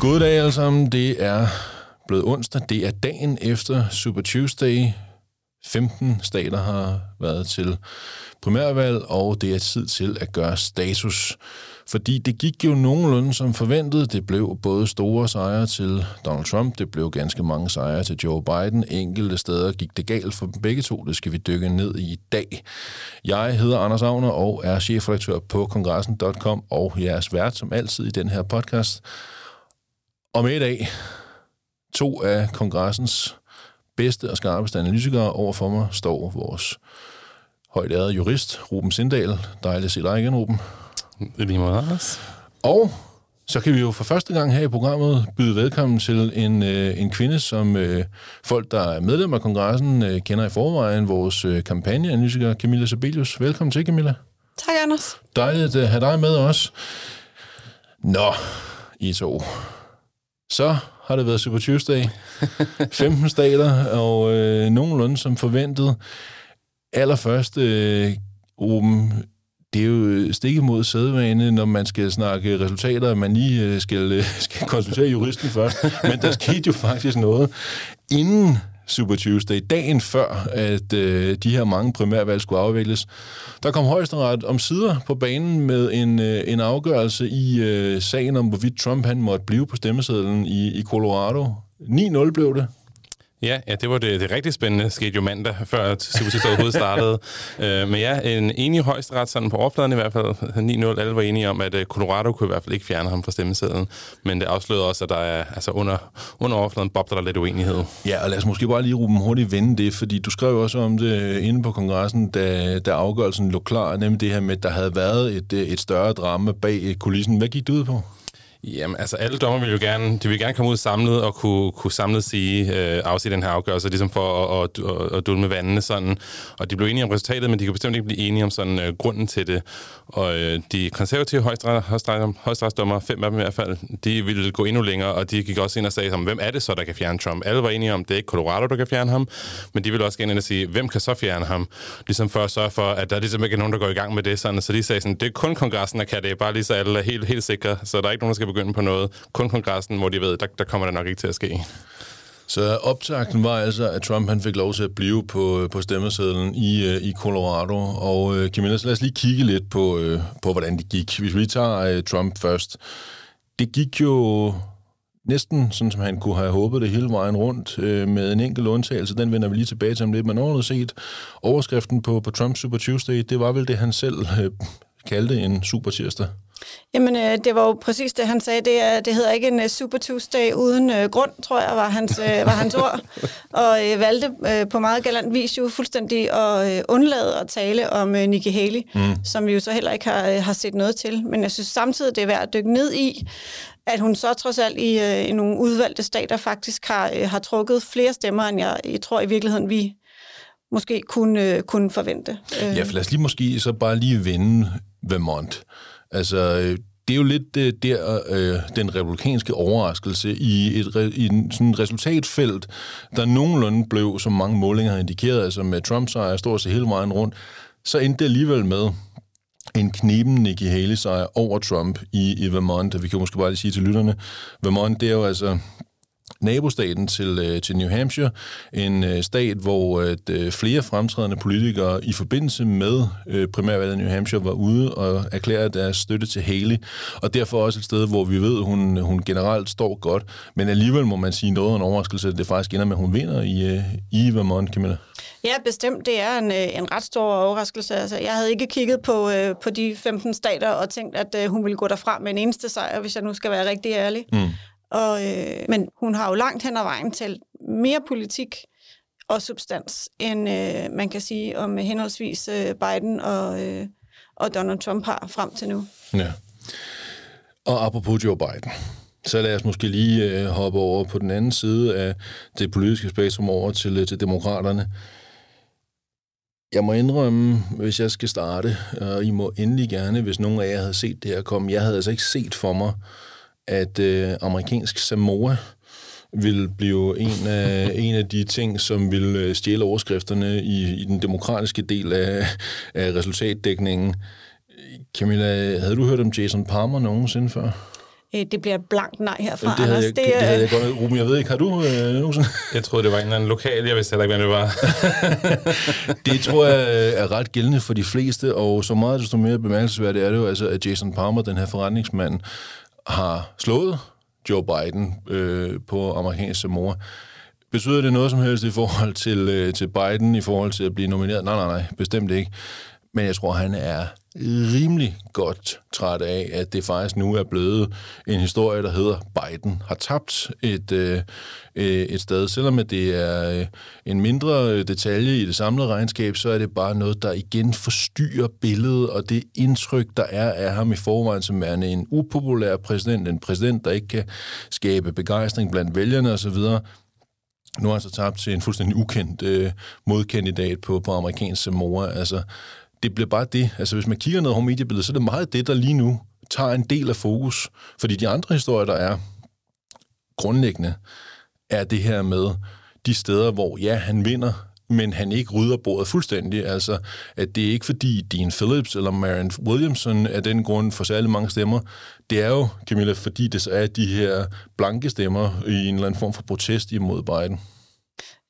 Goddag alle sammen. Det er blevet onsdag. Det er dagen efter Super Tuesday. 15 stater har været til primærvalg, og det er tid til at gøre status. Fordi det gik jo nogenlunde som forventet. Det blev både store sejre til Donald Trump, det blev ganske mange sejre til Joe Biden. Enkelte steder gik det galt for dem begge to. Det skal vi dykke ned i i dag. Jeg hedder Anders Agner og er chefredaktør på kongressen.com og jeres vært som altid i den her podcast. Og med i dag, to af kongressens bedste og skarpeste analytikere overfor mig står vores højt ærede jurist, Ruben Sindal. Dejligt at se dig igen, Ruben. Lige Anders. Og så kan vi jo for første gang her i programmet byde velkommen til en, øh, en kvinde, som øh, folk, der er medlem af kongressen, øh, kender i forvejen, vores øh, kampagneanalytiker Camilla Sabelius. Velkommen til, Camilla. Tak, Anders. Dejligt at have dig med os. Nå, I to. Så har det været Super Tuesday. 15 stater, og øh, nogenlunde som forventet. Allerførst, øh, Ruben, det er jo stik imod sædvane, når man skal snakke resultater, at man lige øh, skal, øh, skal konsultere juristen først. Men der skete jo faktisk noget inden Super Tuesday, dagen før, at øh, de her mange primærvalg skulle afvikles. Der kom højesteret om sider på banen med en, øh, en afgørelse i øh, sagen om, hvorvidt Trump han måtte blive på stemmesedlen i, i Colorado. 9-0 blev det. Ja, ja, det var det, det rigtig spændende, skete jo mandag, før Super overhovedet startede. uh, men ja, en enig højesteret, sådan på overfladen i hvert fald, 9-0, alle var enige om, at uh, Colorado kunne i hvert fald ikke fjerne ham fra stemmesedlen. Men det afslørede også, at der er, altså under, under overfladen bobler der lidt uenighed. Ja, og lad os måske bare lige Ruben hurtigt vende det, fordi du skrev også om det inde på kongressen, da, da afgørelsen lå klar, nemlig det her med, at der havde været et, et større drama bag kulissen. Hvad gik det ud på? Jamen, altså alle dommer vil jo gerne, de vil gerne komme ud samlet og kunne, kunne samlet sige, øh, afsige den her afgørelse, ligesom for at, at, at, at dulme vandene sådan. Og de blev enige om resultatet, men de kan bestemt ikke blive enige om sådan øh, grunden til det. Og øh, de konservative højstrætsdommer, fem af dem i hvert fald, de ville gå endnu længere, og de gik også ind og sagde, hvem er det så, der kan fjerne Trump? Alle var enige om, det er ikke Colorado, der kan fjerne ham, men de ville også gerne ind og sige, hvem kan så fjerne ham? Ligesom for at sørge for, at der ligesom ikke er nogen, der går i gang med det. Sådan. Så de sagde sådan, det er kun kongressen, der kan det, bare lige så alle er helt, helt sikre, så der er ikke nogen, der skal begynde på noget. Kun kongressen, hvor de ved, der, der kommer der nok ikke til at ske. Så optakten var altså, at Trump han fik lov til at blive på, på stemmesedlen i, øh, i Colorado. Og uh, Camilla, så lad os lige kigge lidt på, øh, på, hvordan det gik. Hvis vi tager Trump først. Det gik jo næsten sådan, som han kunne have håbet det hele vejen rundt, med en enkelt undtagelse. Den vender vi lige tilbage til om lidt. Men overordnet set, overskriften på, på Trump Super Tuesday, det var vel det, han selv kaldte en super tirsdag. Jamen, øh, det var jo præcis det, han sagde. Det, er, det hedder ikke en uh, Super Tuesday uden øh, grund, tror jeg, var hans, øh, var hans ord. Og øh, valgte øh, på meget galant vis jo fuldstændig at øh, undlade at tale om øh, Nikki Haley, mm. som vi jo så heller ikke har, øh, har set noget til. Men jeg synes samtidig, det er værd at dykke ned i, at hun så trods alt i, øh, i nogle udvalgte stater faktisk har, øh, har trukket flere stemmer, end jeg, jeg tror i virkeligheden, vi måske kunne, øh, kunne forvente. Ja, for lad os lige måske så bare lige vende Vermont. Altså, øh, det er jo lidt øh, der, øh, den republikanske overraskelse i et i en, sådan resultatfelt, der nogenlunde blev, som mange målinger har indikeret, altså med Trump sejr stort set hele vejen rundt, så endte det alligevel med en kniben Nikki Haley sejr over Trump i, i Vermont. Vi kan måske bare lige sige til lytterne, Vermont, det er jo altså nabostaten til, øh, til New Hampshire, en øh, stat, hvor at, øh, flere fremtrædende politikere i forbindelse med øh, primærvalget i New Hampshire var ude og erklærede deres støtte til Haley, og derfor også et sted, hvor vi ved, at hun, hun generelt står godt, men alligevel må man sige noget af en overraskelse, at det faktisk ender med, at hun vinder i, øh, i Vermont, Camilla. Ja, bestemt. Det er en, øh, en ret stor overraskelse. Altså, jeg havde ikke kigget på, øh, på de 15 stater og tænkt, at øh, hun ville gå derfra med en eneste sejr, hvis jeg nu skal være rigtig ærlig. Mm. Og, øh, men hun har jo langt hen ad vejen til mere politik og substans, end øh, man kan sige om henholdsvis øh, Biden og, øh, og Donald Trump har frem til nu. Ja. Og apropos Joe Biden, så lad os måske lige øh, hoppe over på den anden side af det politiske spektrum over til, øh, til demokraterne. Jeg må indrømme, hvis jeg skal starte, og I må endelig gerne, hvis nogen af jer havde set det her komme. Jeg havde altså ikke set for mig, at øh, amerikansk Samoa vil blive en af, en af de ting, som vil øh, stjæle overskrifterne i, i den demokratiske del af, af resultatdækningen. Camilla, havde du hørt om Jason Palmer nogensinde før? Øh, det bliver blankt nej herfra, det havde, Anders. jeg, det, det havde jeg godt Ruben, jeg ved ikke, har du øh, nogensinde? Jeg troede, det var en eller anden lokal. Jeg vidste heller ikke, hvem det var. det tror jeg øh, er ret gældende for de fleste, og så meget desto mere bemærkelsesværdigt er det jo, altså, at Jason Palmer, den her forretningsmand, har slået Joe Biden øh, på amerikansk Samoa. Betyder det noget som helst i forhold til, øh, til Biden, i forhold til at blive nomineret? Nej, nej, nej, bestemt ikke. Men jeg tror, han er rimelig godt træt af, at det faktisk nu er blevet en historie, der hedder Biden har tabt et, øh, øh et sted. Selvom det er øh, en mindre øh, detalje i det samlede regnskab, så er det bare noget, der igen forstyrrer billedet og det indtryk, der er af ham i forvejen som er en upopulær præsident, en præsident, der ikke kan skabe begejstring blandt vælgerne osv., nu har han så tabt til en fuldstændig ukendt øh, modkandidat på, på amerikansk Samoa. Altså, det bliver bare det. Altså, hvis man kigger ned over mediebilledet, så er det meget det, der lige nu tager en del af fokus. Fordi de andre historier, der er grundlæggende, er det her med de steder, hvor ja, han vinder, men han ikke rydder bordet fuldstændig. Altså, at det er ikke fordi Dean Phillips eller Marion Williamson er den grund for særlig mange stemmer. Det er jo, Camilla, fordi det så er de her blanke stemmer i en eller anden form for protest imod Biden.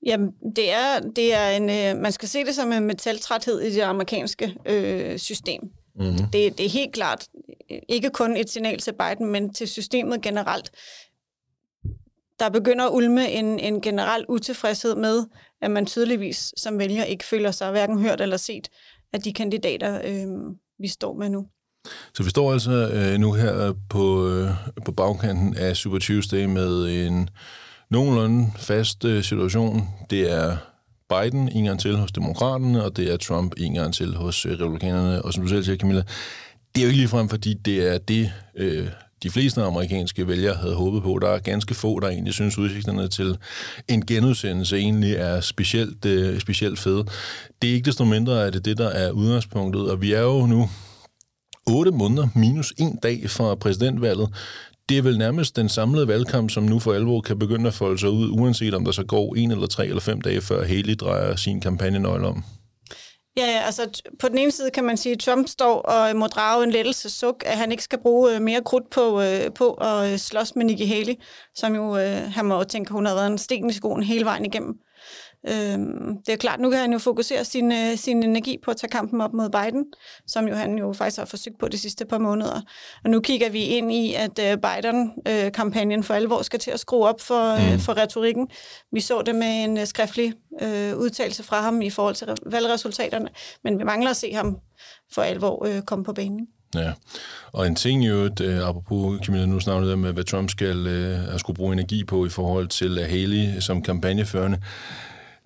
Jamen, det er, det er en, øh, man skal se det som en metaltræthed i det amerikanske øh, system. Mm-hmm. Det, det er helt klart ikke kun et signal til Biden, men til systemet generelt. Der begynder at ulme en, en generel utilfredshed med, at man tydeligvis som vælger ikke føler sig hverken hørt eller set af de kandidater, øh, vi står med nu. Så vi står altså øh, nu her på, øh, på bagkanten af Super Tuesday med en nogenlunde fast øh, situation. Det er Biden en gang til hos demokraterne, og det er Trump en gang til hos øh, republikanerne. Og som du selv siger, Camilla, det er jo ikke ligefrem, fordi det er det, øh, de fleste amerikanske vælgere havde håbet på. Der er ganske få, der egentlig synes, udsigterne til en genudsendelse egentlig er specielt, øh, specielt fede. Det er ikke desto mindre, at det er det, der er udgangspunktet, og vi er jo nu otte måneder minus en dag fra præsidentvalget det er vel nærmest den samlede valgkamp, som nu for alvor kan begynde at folde sig ud, uanset om der så går en eller tre eller fem dage, før Haley drejer sin kampagnenøgle om. Ja, ja, altså på den ene side kan man sige, at Trump står og må drage en lettelse suk, at han ikke skal bruge øh, mere krudt på, øh, på at øh, slås med Nikki Haley, som jo, han må tænke, hun har været en sten i skoen hele vejen igennem. Øhm, det er klart, nu kan han jo fokusere sin, øh, sin energi på at tage kampen op mod Biden, som jo han jo faktisk har forsøgt på de sidste par måneder. Og nu kigger vi ind i, at øh, Biden-kampagnen for alvor skal til at skrue op for, øh, mm. for retorikken. Vi så det med en skriftlig øh, udtalelse fra ham i forhold til valgresultaterne, men vi mangler at se ham for alvor øh, komme på banen. Ja, og en ting jo, at, uh, apropos Camilla, nu snakker med, hvad Trump skal uh, skulle bruge energi på i forhold til Haley som kampagneførende.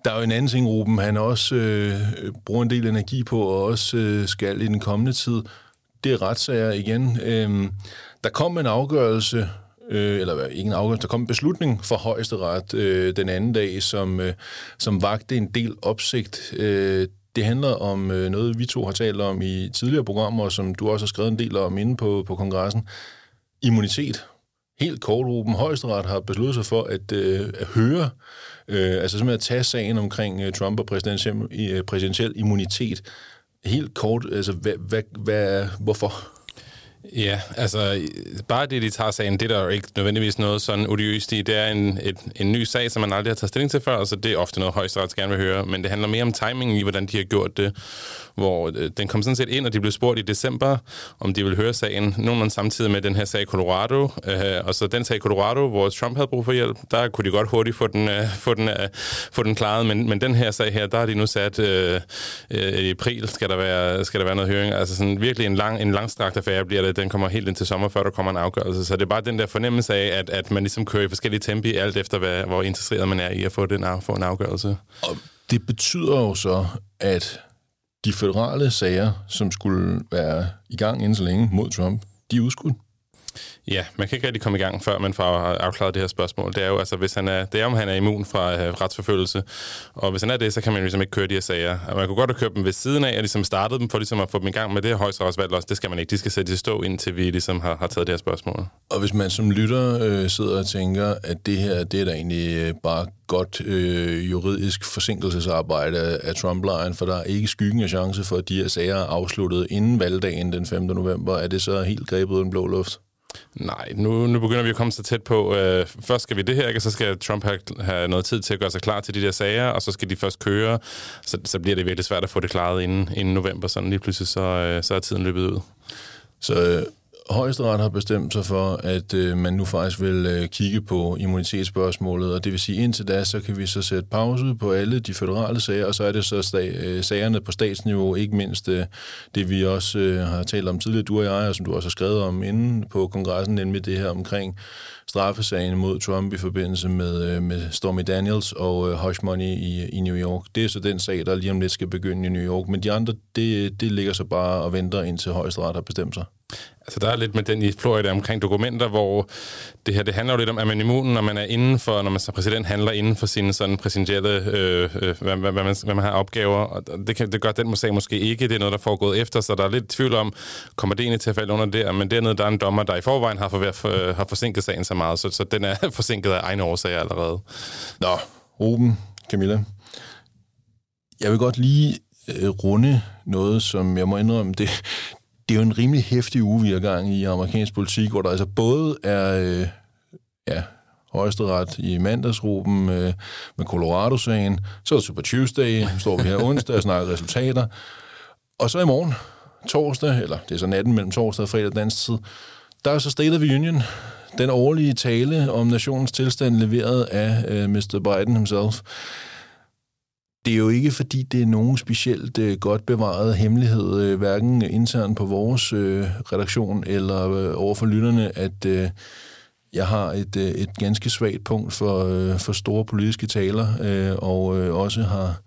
Der er jo en anden ting, Ruben, han også øh, bruger en del energi på, og også øh, skal i den kommende tid. Det er retssager igen. Øh, der kom en afgørelse, øh, eller ikke en afgørelse, der kom en beslutning fra højesteret øh, den anden dag, som, øh, som vagte en del opsigt. Øh, det handler om øh, noget, vi to har talt om i tidligere programmer, som du også har skrevet en del om inde på, på kongressen. Immunitet. Helt kort, Ruben. Højesteret har besluttet sig for at, øh, at høre Øh, altså simpelthen at tage sagen omkring øh, Trump og præsidentiel, øh, præsidentiel immunitet. Helt kort, altså hvad, hvad, hvad, hvorfor? Ja, altså bare det, de tager sagen, det er der jo ikke nødvendigvis noget sådan odiøst i. Det er en, et, en ny sag, som man aldrig har taget stilling til før, så det er ofte noget, højesteret gerne vil høre. Men det handler mere om timingen i, hvordan de har gjort det. Hvor øh, den kom sådan set ind, og de blev spurgt i december, om de ville høre sagen. Nogenlunde samtidig med den her sag i Colorado. Øh, og så den sag i Colorado, hvor Trump havde brug for hjælp, der kunne de godt hurtigt få den, øh, få den, øh, få den klaret. Men, men den her sag her, der har de nu sat øh, øh, i april, skal der, være, skal der være noget høring. Altså sådan virkelig en lang, en langstrakt affære bliver det den kommer helt ind til sommer, før der kommer en afgørelse. Så det er bare den der fornemmelse af, at, at man ligesom kører i forskellige tempi, alt efter hvad, hvor interesseret man er i at få, den, få en afgørelse. Og det betyder jo så, at de federale sager, som skulle være i gang inden så længe mod Trump, de er udskudt. Ja, man kan ikke rigtig komme i gang, før man får afklaret det her spørgsmål. Det er jo, altså, hvis han er, det er om han er immun fra øh, retsforfølgelse, og hvis han er det, så kan man ligesom ikke køre de her sager. Og man kunne godt have kørt dem ved siden af, og ligesom startet dem, for ligesom at få dem i gang med det her højstrætsvalg også. Det skal man ikke. De skal sætte i stå, indtil vi ligesom har, har taget det her spørgsmål. Og hvis man som lytter øh, sidder og tænker, at det her, det er da egentlig øh, bare godt øh, juridisk forsinkelsesarbejde af Trump-lejren, for der er ikke skyggen af chance for, at de her sager er afsluttet inden valgdagen den 5. november. Er det så helt grebet en blå luft? Nej, nu, nu begynder vi at komme så tæt på. Øh, først skal vi det her, ikke? og så skal Trump have, have noget tid til at gøre sig klar til de der sager, og så skal de først køre. Så, så bliver det virkelig svært at få det klaret inden, inden november. Sådan lige pludselig, så, øh, så er tiden løbet ud. Så øh, Højesteret har bestemt sig for, at øh, man nu faktisk vil øh, kigge på immunitetsspørgsmålet, og det vil sige, indtil da, så kan vi så sætte pause på alle de federale sager, og så er det så sta- øh, sagerne på statsniveau, ikke mindst øh, det, vi også øh, har talt om tidligere, du og jeg, og som du også har skrevet om inden på kongressen, nemlig det her omkring straffesagen mod Trump i forbindelse med, øh, med Stormy Daniels og øh, Hush Money i, i New York. Det er så den sag, der lige om lidt skal begynde i New York, men de andre, det, det ligger så bare og venter, indtil højesteret har bestemt sig. Altså, der er lidt med den i Florida omkring dokumenter, hvor det her, det handler jo lidt om, at man immun, når man er inden for, når man som præsident handler inden for sine sådan præsidentielle, øh, øh, hvad, hvad, hvad, man, hvad man har opgaver, og det, kan, det gør den sag måske ikke, det er noget, der foregået efter, så der er lidt tvivl om, kommer det egentlig til at falde under der, men dernede, der er en dommer, der i forvejen har, for, for, har forsinket sagen så meget, så, så den er forsinket af egne årsager allerede. Nå, Ruben, Camilla. Jeg vil godt lige øh, runde noget, som jeg må indrømme, det, det er jo en rimelig hæftig uge, vi er gang i amerikansk politik, hvor der altså både er øh, ja, højesteret i mandagsgruppen øh, med Colorado-sagen, så er det Super Tuesday, står vi her onsdag og snakker resultater, og så i morgen, torsdag, eller det er så natten mellem torsdag og fredag dansk tid, der er så State of the Union, den årlige tale om nationens tilstand leveret af øh, Mr. Biden himself. Det er jo ikke, fordi det er nogen specielt øh, godt bevaret hemmelighed, øh, hverken internt på vores øh, redaktion eller øh, over for lytterne, at øh, jeg har et, øh, et ganske svagt punkt for, øh, for store politiske taler, øh, og øh, også har,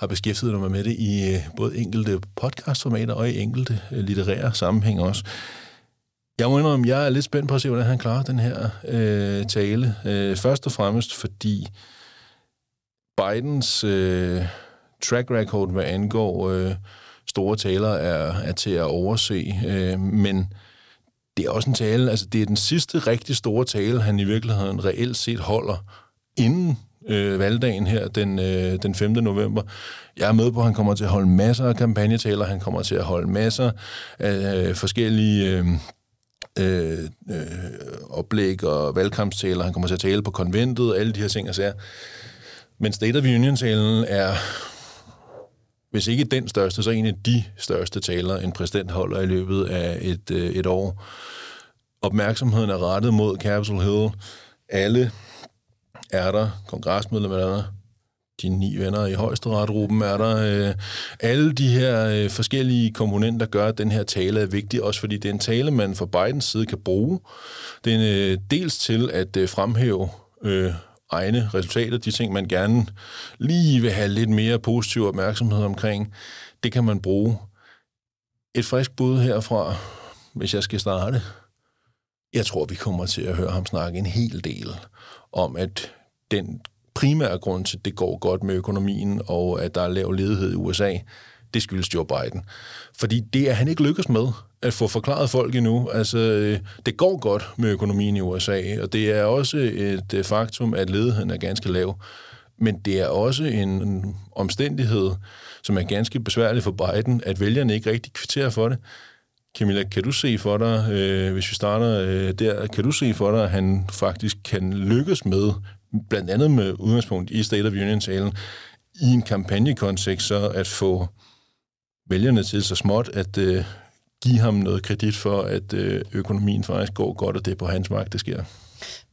har beskæftiget mig med det i øh, både enkelte podcastformater og i enkelte øh, litterære sammenhæng også. Jeg må indrømme, jeg er lidt spændt på at se, hvordan han klarer den her øh, tale. Øh, først og fremmest fordi Bidens øh, track record, hvad angår øh, store taler, er, er til at overse. Øh, men det er også en tale, altså det er den sidste rigtig store tale, han i virkeligheden reelt set holder inden øh, valgdagen her den, øh, den 5. november. Jeg er med på, at han kommer til at holde masser af kampagnetaler, han kommer til at holde masser af øh, forskellige... Øh, øh, øh, oplæg og valgkampstaler. Han kommer til at tale på konventet alle de her ting og sager. Men State of Union-talen er, hvis ikke den største, så en af de største taler, en præsident holder i løbet af et, øh, et år. Opmærksomheden er rettet mod Capitol Hill. Alle er der, kongresmedlemmer er der, de ni venner i højesteretgruppen er der. Øh, alle de her øh, forskellige komponenter gør, at den her tale er vigtig, også fordi det er en tale, man fra Bidens side kan bruge. Den er øh, dels til at øh, fremhæve øh, egne resultater, de ting, man gerne lige vil have lidt mere positiv opmærksomhed omkring, det kan man bruge. Et frisk bud herfra, hvis jeg skal starte. Jeg tror, vi kommer til at høre ham snakke en hel del om, at den primære grund til, at det går godt med økonomien, og at der er lav ledighed i USA, det skyldes Joe Biden. Fordi det er han ikke lykkes med at få forklaret folk endnu. Altså, øh, det går godt med økonomien i USA, og det er også et øh, faktum, at ledigheden er ganske lav. Men det er også en omstændighed, som er ganske besværlig for Biden, at vælgerne ikke rigtig kvitterer for det. Camilla, kan du se for dig, øh, hvis vi starter øh, der, kan du se for dig, at han faktisk kan lykkes med, blandt andet med udgangspunkt i State of Union-talen, i en kampagnekontekst, så at få vælgerne til så småt at øh, give ham noget kredit for, at øh, økonomien faktisk går godt, og det er på hans magt, det sker.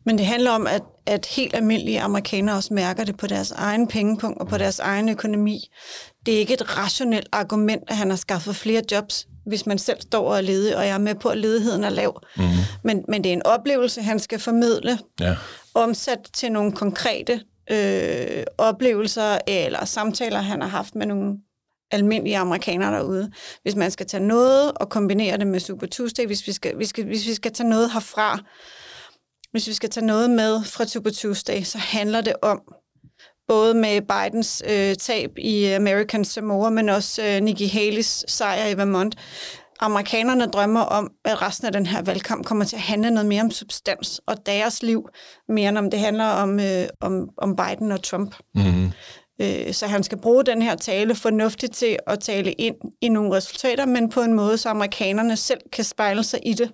Men det handler om, at, at helt almindelige amerikanere også mærker det på deres egen pengepunkt og på deres egen økonomi. Det er ikke et rationelt argument, at han har skaffet flere jobs, hvis man selv står og er ledig, og jeg er med på, at ledigheden er lav. Mm-hmm. Men, men det er en oplevelse, han skal formidle, ja. omsat til nogle konkrete øh, oplevelser eller samtaler, han har haft med nogle almindelige amerikanere derude. Hvis man skal tage noget og kombinere det med Super Tuesday, hvis vi skal, vi skal, hvis vi skal tage noget herfra, hvis vi skal tage noget med fra Super Tuesday, så handler det om, både med Bidens øh, tab i American Samoa, men også øh, Nikki Haley's sejr i Vermont. Amerikanerne drømmer om, at resten af den her valgkamp kommer til at handle noget mere om substans og deres liv, mere end om det handler om, øh, om, om Biden og Trump. Mm-hmm. Øh, så han skal bruge den her tale fornuftigt til at tale ind i nogle resultater, men på en måde, så amerikanerne selv kan spejle sig i det,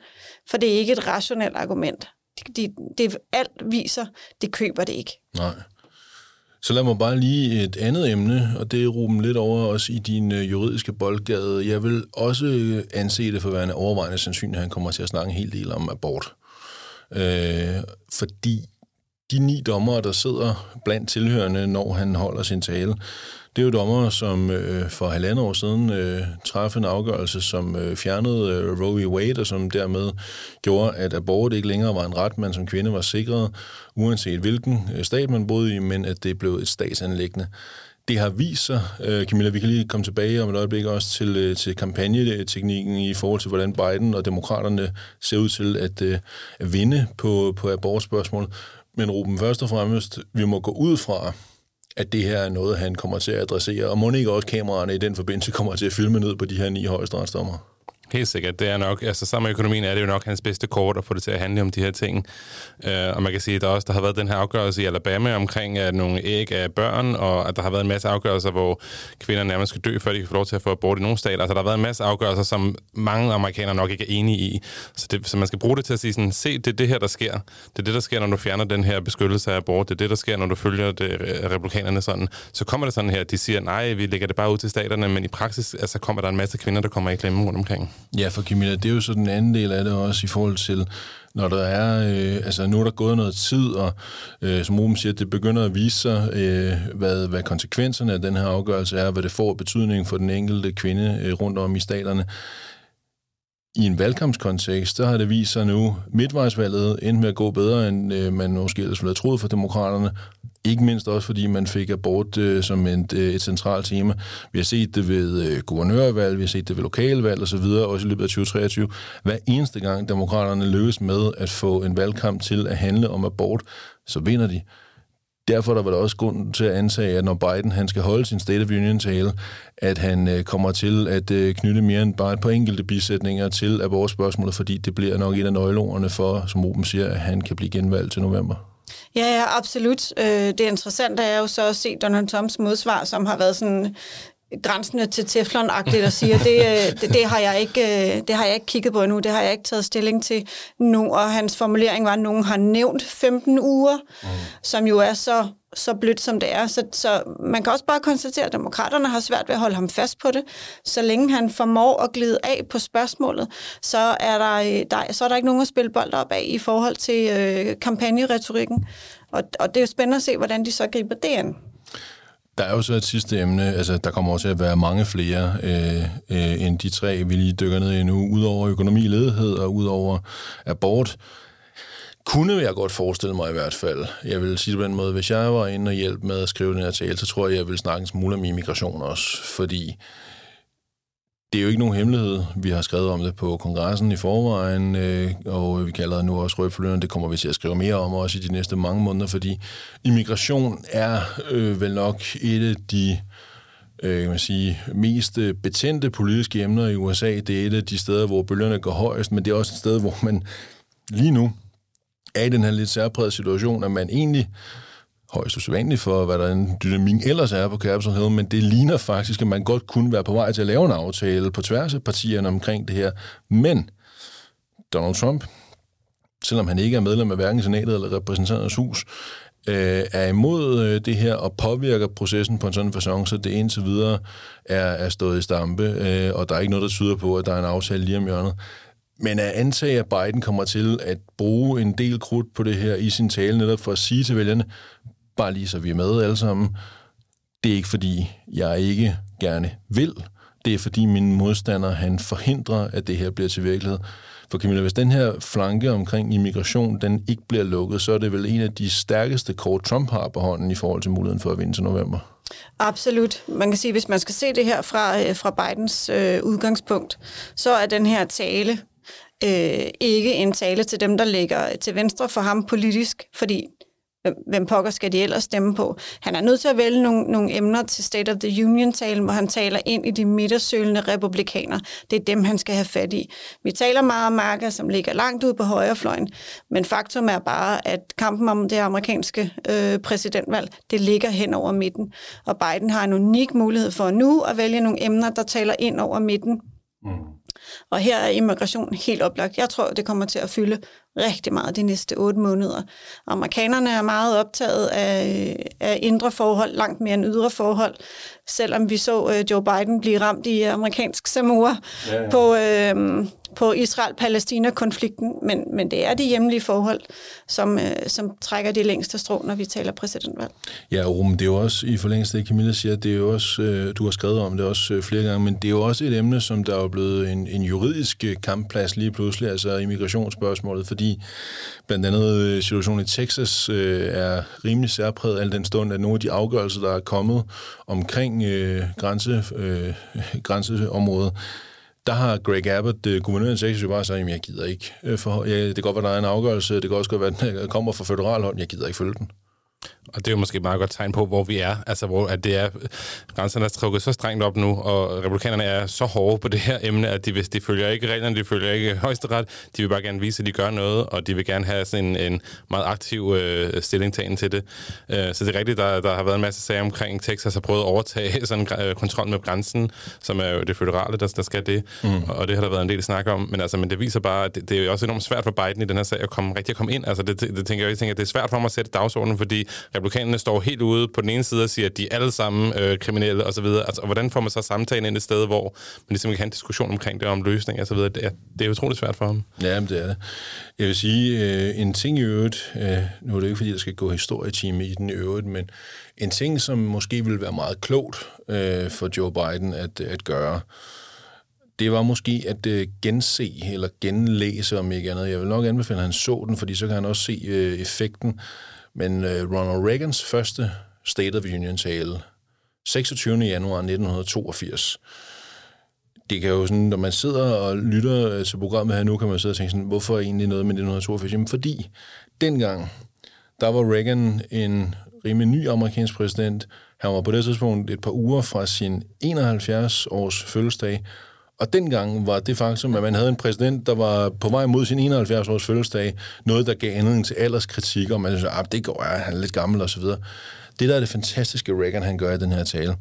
for det er ikke et rationelt argument. Det, det, det alt viser, det køber det ikke. Nej. Så lad mig bare lige et andet emne, og det er Ruben lidt over os i din øh, juridiske boldgade. Jeg vil også øh, anse det for at være overvejende sandsynligt, at han kommer til at snakke en hel del om abort. Øh, fordi de ni dommere, der sidder blandt tilhørende, når han holder sin tale, det er jo dommere, som øh, for halvandet år siden øh, træffede en afgørelse, som øh, fjernede øh, Roe v. Wade, og som dermed gjorde, at abort ikke længere var en ret, man som kvinde var sikret, uanset hvilken øh, stat man boede i, men at det blev et statsanlæggende. Det har vist sig, øh, Camilla, vi kan lige komme tilbage om et øjeblik også til, øh, til kampagneteknikken i forhold til, hvordan Biden og demokraterne ser ud til at, øh, at vinde på, på abortspørgsmålet. Men Ruben, først og fremmest, vi må gå ud fra, at det her er noget, han kommer til at adressere, og må ikke også kameraerne i den forbindelse kommer til at filme ned på de her ni højesteretsdommer? Helt sikkert. Det er nok, altså sammen med økonomien er det jo nok hans bedste kort at få det til at handle om de her ting. Uh, og man kan sige, at der også der har været den her afgørelse i Alabama omkring at nogle æg af børn, og at der har været en masse afgørelser, hvor kvinder nærmest skal dø, før de kan få lov til at få abort i nogle stater. Altså der har været en masse afgørelser, som mange amerikanere nok ikke er enige i. Så, det, så man skal bruge det til at sige sådan, se, det er det her, der sker. Det er det, der sker, når du fjerner den her beskyttelse af abort. Det er det, der sker, når du følger det, øh, republikanerne sådan. Så kommer det sådan her, de siger, nej, vi lægger det bare ud til staterne, men i praksis altså, kommer der en masse kvinder, der kommer i klemme rundt omkring. Ja, for Camilla, det er jo så den anden del af det også i forhold til, når der er, øh, altså nu er der gået noget tid, og øh, som Ruben siger, det begynder at vise sig, øh, hvad, hvad konsekvenserne af den her afgørelse er, hvad det får betydning for den enkelte kvinde øh, rundt om i staterne i en valgkampskontekst, der har det vist sig nu, midtvejsvalget endte med at gå bedre, end øh, man måske ellers ville have troet for demokraterne. Ikke mindst også, fordi man fik abort øh, som et, øh, et centralt tema. Vi har set det ved øh, guvernørvalg, vi har set det ved lokalvalg osv., også i løbet af 2023. Hver eneste gang demokraterne lykkes med at få en valgkamp til at handle om abort, så vinder de. Derfor er der vel også grund til at antage, at når Biden han skal holde sin State of Union-tale, at han øh, kommer til at øh, knytte mere end bare et par enkelte bisætninger til abortspørgsmålet, fordi det bliver nok en af nøgleordene for, som Ruben siger, at han kan blive genvalgt til november. Ja, ja, absolut. Øh, det interessante er jo så at se Donald Trumps modsvar, som har været sådan grænsende til teflon-agtigt og siger, det, øh, det, det, har jeg ikke, øh, det har jeg ikke kigget på endnu, det har jeg ikke taget stilling til nu, og hans formulering var, at nogen har nævnt 15 uger, mm. som jo er så, så blødt, som det er. Så, så man kan også bare konstatere, at demokraterne har svært ved at holde ham fast på det. Så længe han formår at glide af på spørgsmålet, så er der, øh, der, så er der ikke nogen at spille bold op af i forhold til øh, kampagneretorikken. Og, og det er jo spændende at se, hvordan de så griber det an. Der er jo så et sidste emne, altså der kommer også til at være mange flere øh, øh, end de tre, vi lige dykker ned i nu, udover økonomi, ledighed og udover abort. Kunne jeg godt forestille mig i hvert fald. Jeg vil sige det på den måde, hvis jeg var inde og hjælpe med at skrive den her tale, så tror jeg, jeg vil snakke en smule om immigration også, fordi det er jo ikke nogen hemmelighed. Vi har skrevet om det på kongressen i forvejen, øh, og vi kalder det nu også rødforløbende. Det kommer vi til at skrive mere om også i de næste mange måneder, fordi immigration er øh, vel nok et af de øh, kan man sige, mest øh, betændte politiske emner i USA. Det er et af de steder, hvor bølgerne går højst, men det er også et sted, hvor man lige nu er i den her lidt særpræget situation, at man egentlig højst usædvanligt for, hvad der en dynamik ellers er på Capitol Hill, men det ligner faktisk, at man godt kunne være på vej til at lave en aftale på tværs af partierne omkring det her. Men Donald Trump, selvom han ikke er medlem af hverken senatet eller repræsentanternes hus, øh, er imod øh, det her og påvirker processen på en sådan façon, så det indtil videre er, er stået i stampe, øh, og der er ikke noget, der tyder på, at der er en aftale lige om hjørnet. Men at antage, at Biden kommer til at bruge en del krudt på det her i sin tale, netop for at sige til vælgerne, bare lige så vi er med alle sammen. Det er ikke fordi, jeg ikke gerne vil. Det er fordi min modstander, han forhindrer, at det her bliver til virkelighed. For Camilla, hvis den her flanke omkring immigration, den ikke bliver lukket, så er det vel en af de stærkeste kort, Trump har på hånden i forhold til muligheden for at vinde til november. Absolut. Man kan sige, hvis man skal se det her fra, øh, fra Bidens øh, udgangspunkt, så er den her tale øh, ikke en tale til dem, der ligger til venstre for ham politisk, fordi hvem, hvem pokker skal de ellers stemme på? Han er nødt til at vælge nogle, nogle emner til State of the Union-talen, hvor han taler ind i de midtersølende republikaner. Det er dem, han skal have fat i. Vi taler meget om marker, som ligger langt ude på højrefløjen, men faktum er bare, at kampen om det amerikanske øh, præsidentvalg, det ligger hen over midten. Og Biden har en unik mulighed for nu at vælge nogle emner, der taler ind over midten. Mm. Og her er immigration helt oplagt. Jeg tror, det kommer til at fylde rigtig meget de næste otte måneder. Amerikanerne er meget optaget af, af indre forhold, langt mere end ydre forhold. Selvom vi så uh, Joe Biden blive ramt i amerikansk Samoa ja, ja. på, uh, på Israel-Palæstina-konflikten, men, men det er de hjemlige forhold, som, øh, som trækker de længste strå, når vi taler præsidentvalg. Ja, Rum, det er jo også i forlængelse af det, Camilla siger, det er jo også, øh, du har skrevet om det også øh, flere gange, men det er jo også et emne, som der er blevet en, en juridisk øh, kampplads lige pludselig, altså immigrationsspørgsmålet, fordi blandt andet øh, situationen i Texas øh, er rimelig særpræget al den stund, at nogle af de afgørelser, der er kommet omkring øh, grænse, øh, grænseområdet, der har Greg Abbott, øh, guvernøren i jo bare sagt, at jeg gider ikke. Øh, for, ja, det kan godt være, der er en afgørelse, det kan også godt være, at den øh, kommer fra federalhold, jeg gider ikke følge den. Og det er jo måske et meget godt tegn på, hvor vi er. Altså, hvor at det er, grænserne er trukket så strengt op nu, og republikanerne er så hårde på det her emne, at de, hvis de følger ikke reglerne, de følger ikke højesteret, de vil bare gerne vise, at de gør noget, og de vil gerne have sådan en, en meget aktiv øh, stillingtagen til det. Øh, så det er rigtigt, der, der har været en masse sager omkring, Texas har prøvet at overtage sådan øh, kontrol med grænsen, som er jo det føderale, der, der skal det, mm. og det har der været en del snak om, men, altså, men det viser bare, at det, det er også enormt svært for Biden i den her sag at komme rigtig at komme ind. Altså, det, det, det tænker jeg, jeg tænker, at det er svært for mig at sætte dagsordenen, fordi republikanerne står helt ude på den ene side og siger, at de er alle sammen øh, kriminelle osv. Altså, og hvordan får man så samtalen ind et sted, hvor man ligesom kan have en diskussion omkring det, om løsning osv. Det er, det er utroligt svært for ham. Ja, men det er det. Jeg vil sige, øh, en ting i øvrigt, øh, nu er det ikke fordi, der skal gå historietime i den i øvrigt, men en ting, som måske ville være meget klogt øh, for Joe Biden at, at gøre, det var måske at øh, gense eller genlæse om ikke andet. Jeg vil nok anbefale, at han så den, fordi så kan han også se øh, effekten men øh, Ronald Reagans første State of Union-tale, 26. januar 1982, det kan jo sådan, når man sidder og lytter øh, til programmet her nu, kan man sidde og tænke sådan, hvorfor egentlig noget med 1982? Jamen fordi dengang, der var Reagan en rimelig ny amerikansk præsident. Han var på det tidspunkt et par uger fra sin 71-års fødselsdag, og dengang var det faktum, at man havde en præsident, der var på vej mod sin 71-års fødselsdag, noget, der gav anledning til alderskritik, og man sagde, at ah, det går, ja, han er lidt gammel osv. Det, der er det fantastiske, Reagan han gør i den her tale,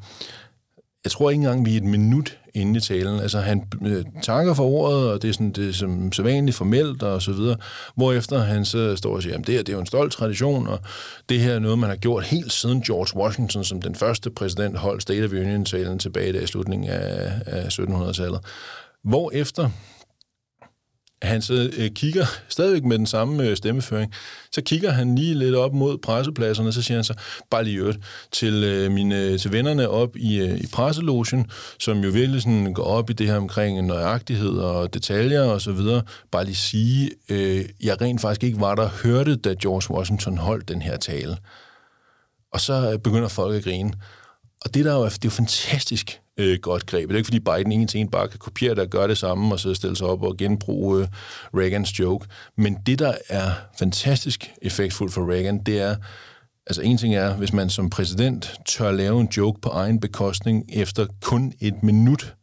jeg tror ikke engang, vi er et minut inde i talen. Altså, han øh, takker for ordet, og det er, sådan, det er som sædvanligt formelt og så videre. Hvorefter han så står og siger, at det her det er jo en stolt tradition, og det her er noget, man har gjort helt siden George Washington, som den første præsident holdt State of Union-talen tilbage der i slutningen af, af 1700-tallet. Hvorefter han så øh, kigger stadigvæk med den samme øh, stemmeføring, så kigger han lige lidt op mod pressepladserne, så siger han så, bare lige øvrigt, til, øh, mine, øh, til vennerne op i, øh, i presselogen, som jo virkelig sådan går op i det her omkring nøjagtighed og detaljer og så videre, bare lige sige, øh, jeg rent faktisk ikke var der hørte, da George Washington holdt den her tale. Og så øh, begynder folk at grine. Og det, der er jo, det er jo fantastisk øh, godt greb. Det er ikke, fordi Biden ingen til en bare kan kopiere det og gøre det samme, og så stille sig op og genbruge øh, Reagans joke. Men det, der er fantastisk effektfuldt for Reagan, det er, altså en ting er, hvis man som præsident tør lave en joke på egen bekostning efter kun et minut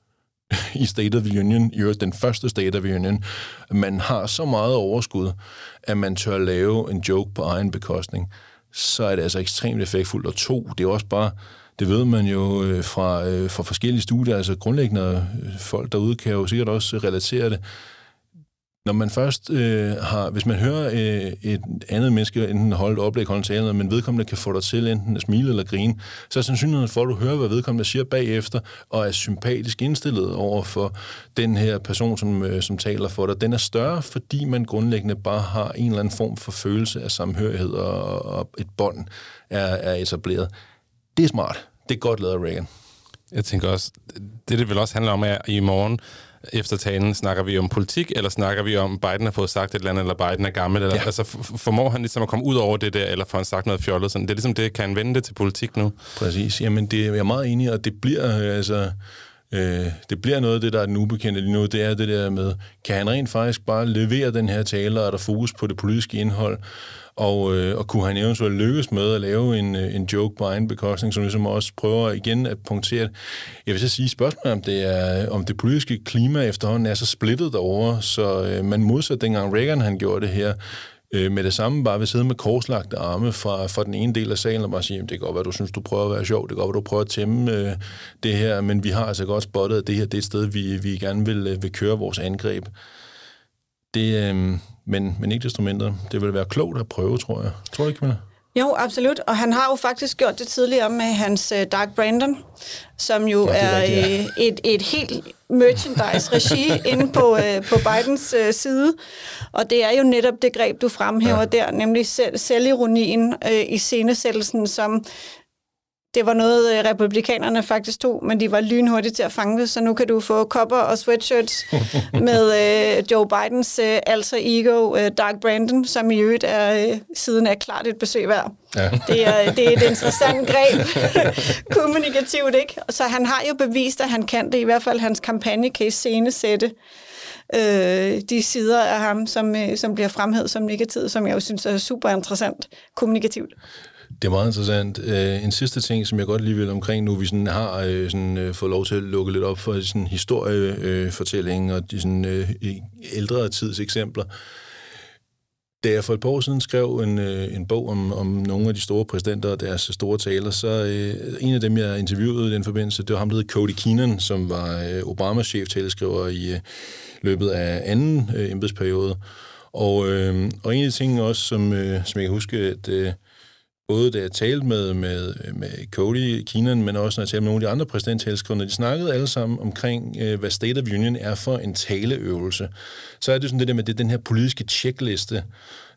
i State of the Union, i øvrigt den første State of the Union, man har så meget overskud, at man tør lave en joke på egen bekostning, så er det altså ekstremt effektfuldt. Og to, det er også bare, det ved man jo øh, fra, øh, fra forskellige studier, altså grundlæggende øh, folk derude kan jo sikkert også relatere det. Når man først øh, har, hvis man hører øh, et andet menneske enten holde et oplæg, holde tale, men vedkommende kan få dig til enten at smile eller grine, så er sandsynligheden for, at du hører, hvad vedkommende siger bagefter, og er sympatisk indstillet over for den her person, som, øh, som taler for dig, den er større, fordi man grundlæggende bare har en eller anden form for følelse af samhørighed, og, og et bånd er, er etableret. Det er smart. Det er godt lavet af Reagan. Jeg tænker også, det det vil også handle om, at i morgen efter talen, snakker vi om politik, eller snakker vi om, Biden har fået sagt et eller andet, eller Biden er gammel, eller, ja. altså formår han ligesom at komme ud over det der, eller får han sagt noget fjollet, sådan. det er ligesom det, kan han vende det til politik nu? Præcis, jamen det er jeg er meget enig og det bliver, altså, øh, det bliver noget af det, der er den ubekendte lige nu, det er det der med, kan han rent faktisk bare levere den her tale, og er der fokus på det politiske indhold, og, øh, og kunne han eventuelt lykkes med at lave en, øh, en joke på egen bekostning, som ligesom også prøver igen at punktere Jeg vil så sige spørgsmålet om det er, om det politiske klima efterhånden er så splittet derovre, så øh, man modsat dengang Reagan han gjorde det her, øh, med det samme bare vil sidde med korslagte arme fra, fra den ene del af salen og bare sige, det kan godt være, du synes, du prøver at være sjov, det kan godt være, du prøver at tæmme øh, det her, men vi har altså godt spottet, at det her det er et sted, vi, vi gerne vil, øh, vil køre vores angreb. Det, øh, men, men ikke desto mindre, det vil være klogt at prøve, tror jeg. Tror du ikke, Camilla? Jo, absolut. Og han har jo faktisk gjort det tidligere med hans uh, Dark Brandon, som jo ja, er, rigtigt, ja. Øh, et, et helt merchandise-regi inde på, uh, på Bidens uh, side. Og det er jo netop det greb, du fremhæver ja. der, nemlig selv, selvironien uh, i scenesættelsen, som det var noget, øh, republikanerne faktisk tog, men de var lynhurtige til at fange det, så nu kan du få kopper og sweatshirts med øh, Joe Bidens øh, alter ego, øh, Dark Brandon, som i øvrigt er øh, siden er klart et besøg værd. Ja. Det, er, det er et interessant greb, kommunikativt, ikke? Så han har jo bevist, at han kan det, i hvert fald hans kampagne kan scenesætte øh, de sider af ham, som, øh, som bliver fremhævet som negativt, som jeg jo synes er super interessant kommunikativt. Det er meget interessant. Øh, en sidste ting, som jeg godt lige vil omkring nu, vi sådan har øh, sådan, øh, fået lov til at lukke lidt op for sådan historiefortællingen og de sådan, ældre tids eksempler. Da jeg for et par år siden skrev en, en bog om, om nogle af de store præsidenter og deres store taler, så øh, en af dem, jeg interviewede i den forbindelse, det var ham, der hed Cody Keenan, som var øh, Obamas cheftaleskriver i øh, løbet af anden øh, embedsperiode. Og, øh, og en af de ting også, som, øh, som jeg kan huske, at Øh, både da jeg talte med, med, med Cody Keenan, men også når jeg talte med nogle af de andre præsidenttalskriverne, de snakkede alle sammen omkring, øh, hvad State of Union er for en taleøvelse. Så er det sådan det der med det, den her politiske checkliste.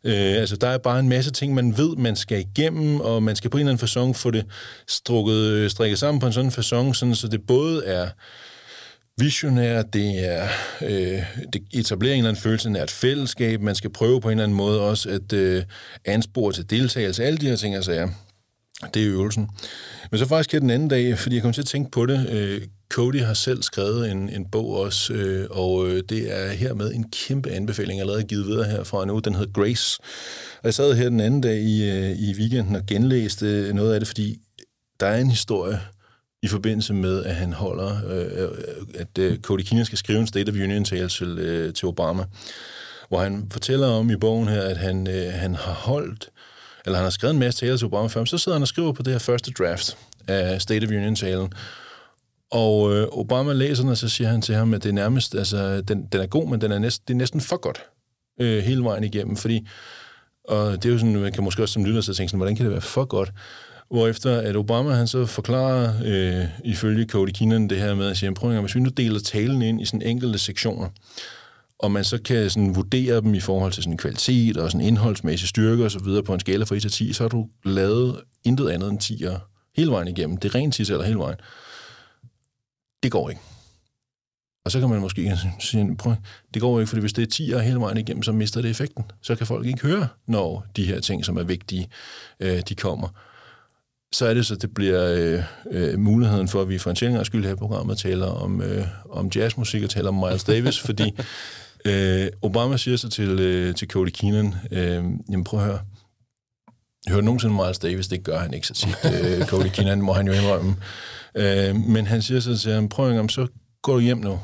Øh, altså, der er bare en masse ting, man ved, man skal igennem, og man skal på en eller anden façon få det strukket, øh, strikket sammen på en sådan façon, sådan, så det både er visionær, det er øh, det etablerer en eller anden følelse af et fællesskab, man skal prøve på en eller anden måde også at øh, anspore til deltagelse, alle de her ting, altså er. det er øvelsen. Men så faktisk her den anden dag, fordi jeg kom til at tænke på det, øh, Cody har selv skrevet en, en bog også, øh, og øh, det er hermed en kæmpe anbefaling, jeg allerede givet videre herfra nu. Den hedder Grace. Og jeg sad her den anden dag i, øh, i weekenden og genlæste noget af det, fordi der er en historie, i forbindelse med, at han holder, øh, at øh, Cody Keenan skal skrive en State of Union-tale til, øh, til Obama, hvor han fortæller om i bogen her, at han, øh, han har holdt, eller han har skrevet en masse taler til Obama før, så sidder han og skriver på det her første draft af State of Union-talen, og øh, Obama læser den, og så siger han til ham, at det er nærmest, altså, den, den er god, men den er næsten, det er næsten for godt øh, hele vejen igennem, fordi, og det er jo sådan, man kan måske også som lytter så tænke sådan, hvordan kan det være for godt? Hvorefter at Obama han så forklarer, øh, ifølge Cody Keenan, det her med at sige, prøv at hvis vi nu deler talen ind i sådan enkelte sektioner, og man så kan sådan vurdere dem i forhold til sådan kvalitet og sådan indholdsmæssig styrke og så videre på en skala fra 1 til 10, så har du lavet intet andet end 10'er hele vejen igennem. Det er rent 10 eller hele vejen. Det går ikke. Og så kan man måske sige, prøv, det går ikke, fordi hvis det er 10'er hele vejen igennem, så mister det effekten. Så kan folk ikke høre, når de her ting, som er vigtige, øh, de kommer så er det så, det bliver øh, øh, muligheden for, at vi for en sjældent skyld her i programmet taler om, øh, om jazzmusik og taler om Miles Davis, fordi øh, Obama siger så til, øh, til Cody Keenan, øh, jamen prøv at høre, hørte nogensinde Miles Davis, det gør han ikke så tit. Øh, Cody Keenan må han jo indrømme. Øh, men han siger så til ham, prøv at høre, så går du hjem nu.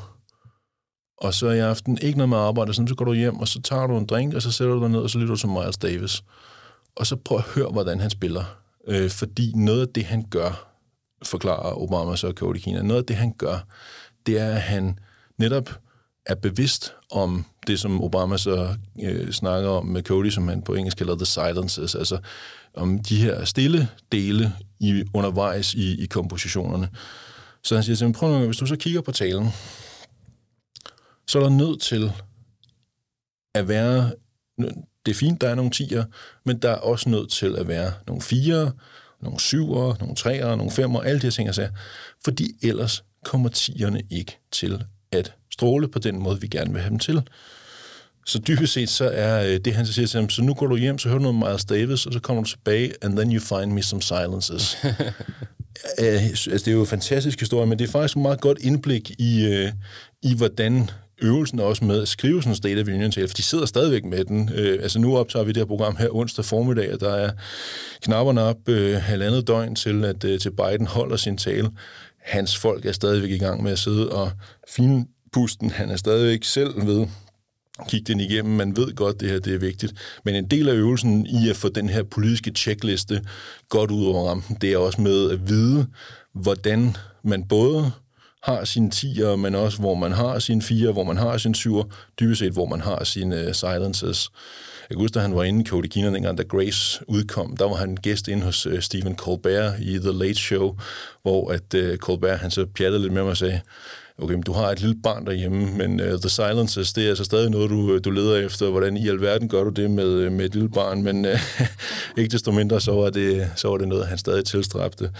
Og så i aften ikke noget med arbejde, så går du hjem, og så tager du en drink, og så sætter du dig ned, og så lytter du til Miles Davis. Og så prøv at høre, hvordan han spiller Øh, fordi noget af det, han gør, forklarer Obama så Cody Kina, noget af det, han gør, det er, at han netop er bevidst om det, som Obama så øh, snakker om med Cody, som han på engelsk kalder the silences, altså om de her stille dele i, undervejs i, i kompositionerne. Så han siger til prøv nu, hvis du så kigger på talen, så er der nødt til at være det er fint, der er nogle tiger, men der er også nødt til at være nogle fire, nogle syver, nogle treer, nogle femmer, alle de her ting, jeg siger. Fordi ellers kommer tierne ikke til at stråle på den måde, vi gerne vil have dem til. Så dybest set, så er øh, det, han siger til ham, så nu går du hjem, så hører du noget Miles Davis, og så kommer du tilbage, and then you find me some silences. øh, altså, det er jo en fantastisk historie, men det er faktisk et meget godt indblik i, øh, i hvordan øvelsen også med at skrive sådan en State of Union tale, for de sidder stadigvæk med den. Øh, altså nu optager vi det her program her onsdag formiddag, og der er knapperne op øh, halvandet døgn til, at øh, til Biden holder sin tale. Hans folk er stadigvæk i gang med at sidde og finpusten. Han er stadigvæk selv ved kigge den igennem. Man ved godt, det her det er vigtigt. Men en del af øvelsen i at få den her politiske checkliste godt ud over rampen, det er også med at vide, hvordan man både har sine tiger, men også hvor man har sine 4'er, hvor man har sine 7'er, dybest set hvor man har sine uh, øh, silences. Jeg kan huske, da han var inde i Cody Keener, dengang da Grace udkom, der var han gæst inde hos uh, Stephen Colbert i The Late Show, hvor at uh, Colbert han så pjattede lidt med mig og sagde, okay, men du har et lille barn derhjemme, men uh, The Silences, det er altså stadig noget, du, du leder efter. Hvordan i alverden gør du det med, med et lille barn? Men uh, ikke desto mindre, så var, det, så var det noget, han stadig tilstræbte.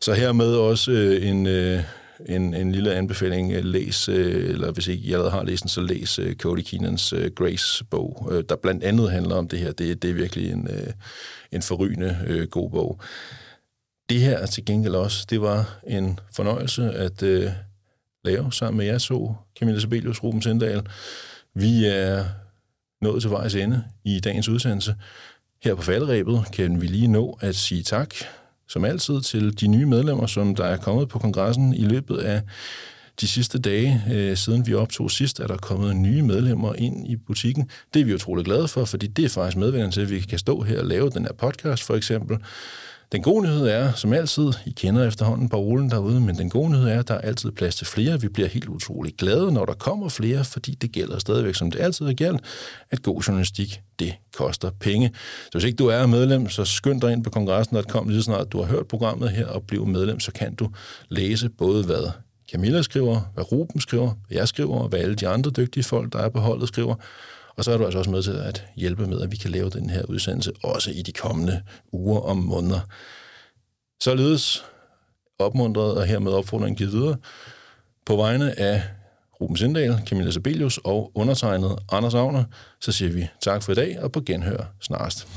Så hermed også uh, en... Uh, en, en lille anbefaling. Øh, læs, øh, eller hvis ikke I allerede har læst den, så læs øh, Cody Keenans Grace-bog, der blandt andet handler om det her. Det, det er virkelig en, en forrygende god bog. Det her til gengæld også, det var en fornøjelse at lave sammen med jer to, Camilla Sabelius, Ruben Sindal. Vi er nået til vejs ende i dagens udsendelse. Her på falderæbet kan vi lige nå at sige tak, som altid, til de nye medlemmer, som der er kommet på kongressen i løbet af de sidste dage, øh, siden vi optog sidst, er der kommet nye medlemmer ind i butikken. Det er vi utrolig glade for, fordi det er faktisk medvirkende til, at vi kan stå her og lave den her podcast, for eksempel. Den gode nyhed er, som altid, I kender efterhånden parolen derude, men den gode nyhed er, at der er altid plads til flere. Vi bliver helt utrolig glade, når der kommer flere, fordi det gælder stadigvæk, som det altid har gældt, at god journalistik, det koster penge. Så hvis ikke du er medlem, så skynd dig ind på kongressen.com lige snart du har hørt programmet her og blive medlem, så kan du læse både hvad Camilla skriver, hvad Ruben skriver, hvad jeg skriver, og hvad alle de andre dygtige folk, der er på holdet, skriver. Og så er du altså også med til at hjælpe med, at vi kan lave den her udsendelse også i de kommende uger og måneder. Således opmuntret og hermed opfordringen givet videre på vegne af Ruben Sindal, Camilla Sabelius og undertegnet Anders Agner, så siger vi tak for i dag og på genhør snarest.